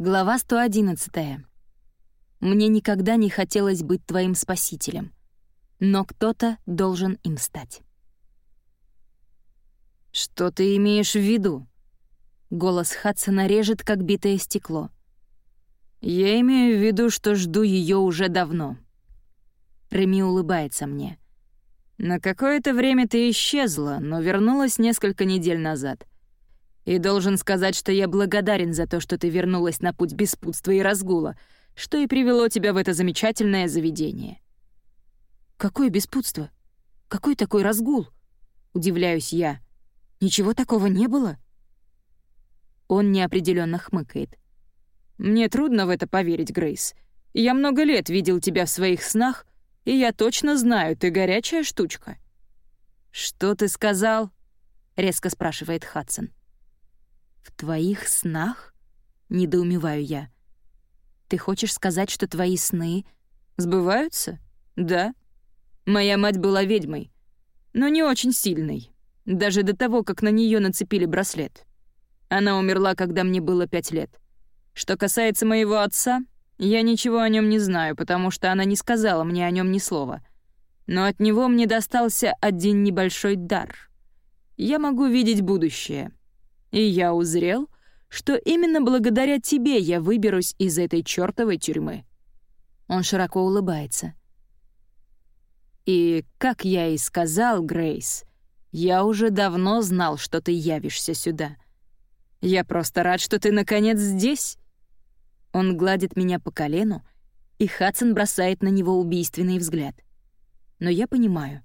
Глава 111. Мне никогда не хотелось быть твоим спасителем, но кто-то должен им стать. «Что ты имеешь в виду?» Голос Хадсона режет, как битое стекло. «Я имею в виду, что жду ее уже давно». Реми улыбается мне. «На какое-то время ты исчезла, но вернулась несколько недель назад. И должен сказать, что я благодарен за то, что ты вернулась на путь беспутства и разгула, что и привело тебя в это замечательное заведение». «Какое беспутство? Какой такой разгул?» — удивляюсь я. «Ничего такого не было?» Он неопределенно хмыкает. «Мне трудно в это поверить, Грейс. Я много лет видел тебя в своих снах, и я точно знаю, ты горячая штучка». «Что ты сказал?» — резко спрашивает Хадсон. «В твоих снах?» — недоумеваю я. «Ты хочешь сказать, что твои сны...» «Сбываются? Да. Моя мать была ведьмой, но не очень сильной, даже до того, как на нее нацепили браслет. Она умерла, когда мне было пять лет. Что касается моего отца, я ничего о нем не знаю, потому что она не сказала мне о нем ни слова. Но от него мне достался один небольшой дар. Я могу видеть будущее. И я узрел, что именно благодаря тебе я выберусь из этой чёртовой тюрьмы». Он широко улыбается. «И, как я и сказал, Грейс, я уже давно знал, что ты явишься сюда. Я просто рад, что ты наконец здесь». Он гладит меня по колену, и Хадсон бросает на него убийственный взгляд. Но я понимаю.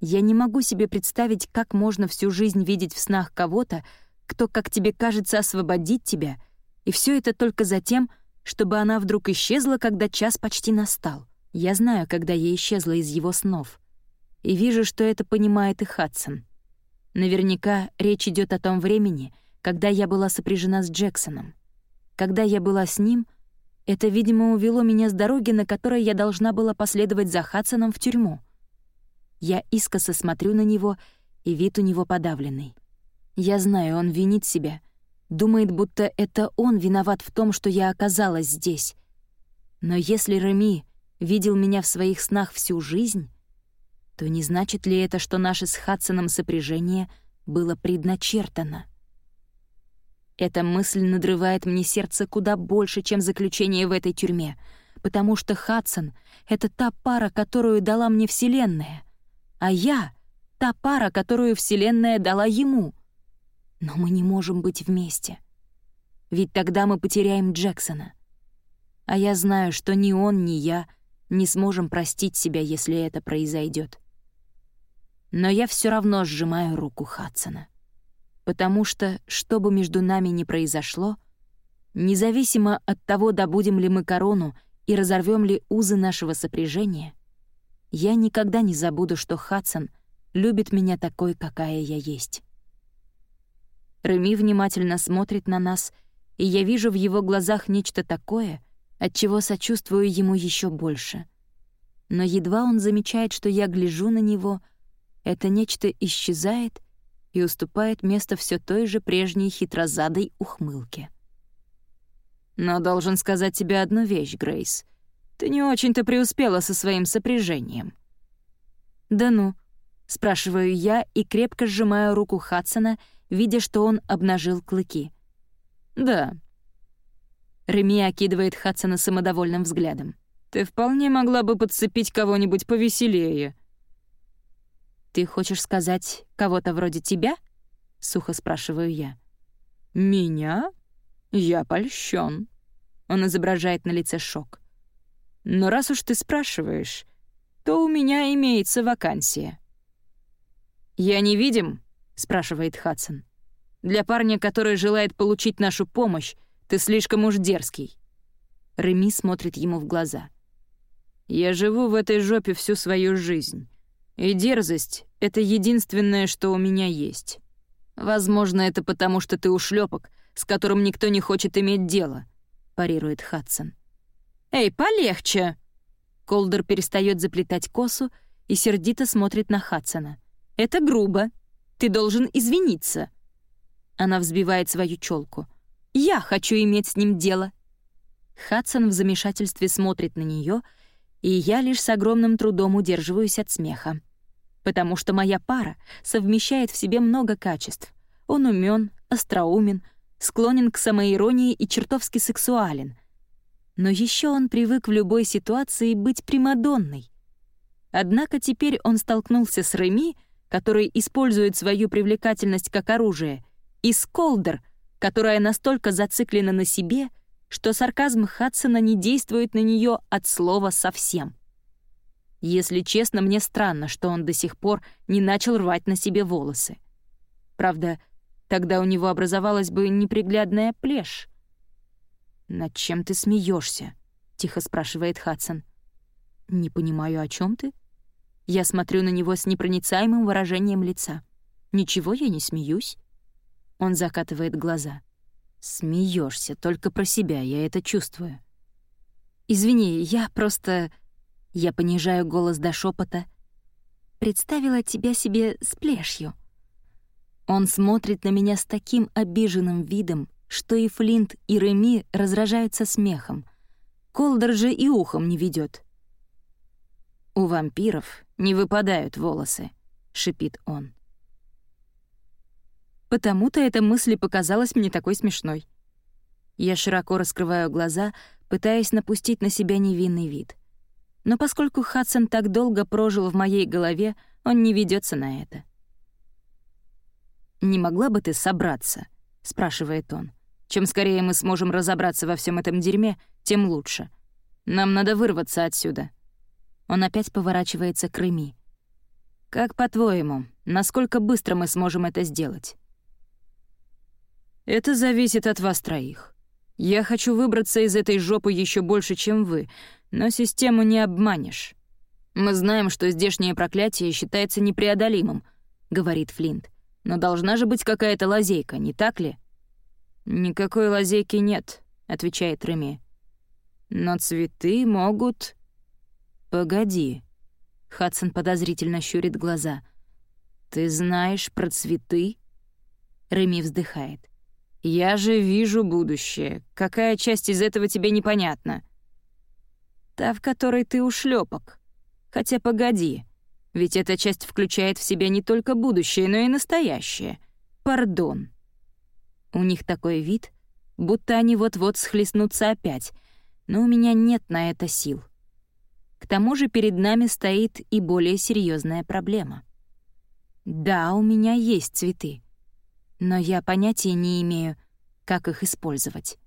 Я не могу себе представить, как можно всю жизнь видеть в снах кого-то, кто, как тебе кажется, освободит тебя, и все это только за тем, чтобы она вдруг исчезла, когда час почти настал. Я знаю, когда я исчезла из его снов. И вижу, что это понимает и Хадсон. Наверняка речь идет о том времени, когда я была сопряжена с Джексоном. Когда я была с ним, это, видимо, увело меня с дороги, на которой я должна была последовать за Хадсоном в тюрьму. Я искоса смотрю на него, и вид у него подавленный. Я знаю, он винит себя. Думает, будто это он виноват в том, что я оказалась здесь. Но если Реми видел меня в своих снах всю жизнь, то не значит ли это, что наше с Хадсоном сопряжение было предначертано? Эта мысль надрывает мне сердце куда больше, чем заключение в этой тюрьме, потому что Хадсон — это та пара, которую дала мне Вселенная, а я — та пара, которую Вселенная дала ему — но мы не можем быть вместе. Ведь тогда мы потеряем Джексона. А я знаю, что ни он, ни я не сможем простить себя, если это произойдет. Но я все равно сжимаю руку Хадсона. Потому что, что бы между нами ни произошло, независимо от того, добудем ли мы корону и разорвем ли узы нашего сопряжения, я никогда не забуду, что Хадсон любит меня такой, какая я есть. Реми внимательно смотрит на нас, и я вижу в его глазах нечто такое, от чего сочувствую ему еще больше. Но едва он замечает, что я гляжу на него, это нечто исчезает и уступает место все той же прежней хитрозадой ухмылке. «Но должен сказать тебе одну вещь, Грейс. Ты не очень-то преуспела со своим сопряжением». «Да ну», — спрашиваю я и крепко сжимаю руку Хадсона — видя, что он обнажил клыки. «Да». Реми окидывает Хадсона самодовольным взглядом. «Ты вполне могла бы подцепить кого-нибудь повеселее». «Ты хочешь сказать кого-то вроде тебя?» — сухо спрашиваю я. «Меня? Я польщен. Он изображает на лице шок. «Но раз уж ты спрашиваешь, то у меня имеется вакансия». «Я не видим?» — спрашивает Хадсон. «Для парня, который желает получить нашу помощь, ты слишком уж дерзкий». Реми смотрит ему в глаза. «Я живу в этой жопе всю свою жизнь, и дерзость — это единственное, что у меня есть. Возможно, это потому, что ты ушлепок, с которым никто не хочет иметь дело», — парирует Хадсон. «Эй, полегче!» Колдер перестает заплетать косу и сердито смотрит на Хадсона. «Это грубо. Ты должен извиниться». Она взбивает свою челку. Я хочу иметь с ним дело». Хадсон в замешательстве смотрит на нее, и я лишь с огромным трудом удерживаюсь от смеха. Потому что моя пара совмещает в себе много качеств. Он умен, остроумен, склонен к самоиронии и чертовски сексуален. Но еще он привык в любой ситуации быть примадонной. Однако теперь он столкнулся с Реми, который использует свою привлекательность как оружие, и с Колдер, которая настолько зациклена на себе, что сарказм Хадсона не действует на нее от слова совсем. Если честно, мне странно, что он до сих пор не начал рвать на себе волосы. Правда, тогда у него образовалась бы неприглядная плешь. «Над чем ты смеешься? тихо спрашивает Хадсон. «Не понимаю, о чем ты?» Я смотрю на него с непроницаемым выражением лица. «Ничего, я не смеюсь». Он закатывает глаза. Смеешься только про себя, я это чувствую. «Извини, я просто...» Я понижаю голос до шепота. «Представила тебя себе с плешью». Он смотрит на меня с таким обиженным видом, что и Флинт, и Реми разражаются смехом. Колдер же и ухом не ведет. «У вампиров не выпадают волосы», — шипит он. Потому-то эта мысль показалась мне такой смешной. Я широко раскрываю глаза, пытаясь напустить на себя невинный вид. Но поскольку Хадсон так долго прожил в моей голове, он не ведется на это. «Не могла бы ты собраться?» — спрашивает он. «Чем скорее мы сможем разобраться во всем этом дерьме, тем лучше. Нам надо вырваться отсюда». Он опять поворачивается к Реми. «Как по-твоему, насколько быстро мы сможем это сделать?» «Это зависит от вас троих. Я хочу выбраться из этой жопы еще больше, чем вы, но систему не обманешь. Мы знаем, что здешнее проклятие считается непреодолимым», — говорит Флинт. «Но должна же быть какая-то лазейка, не так ли?» «Никакой лазейки нет», — отвечает Реми. «Но цветы могут...» «Погоди». Хадсон подозрительно щурит глаза. «Ты знаешь про цветы?» Реми вздыхает. «Я же вижу будущее. Какая часть из этого тебе непонятна?» «Та, в которой ты ушлепок. Хотя погоди, ведь эта часть включает в себя не только будущее, но и настоящее. Пардон». У них такой вид, будто они вот-вот схлестнутся опять, но у меня нет на это сил. К тому же перед нами стоит и более серьезная проблема. Да, у меня есть цветы, но я понятия не имею, как их использовать.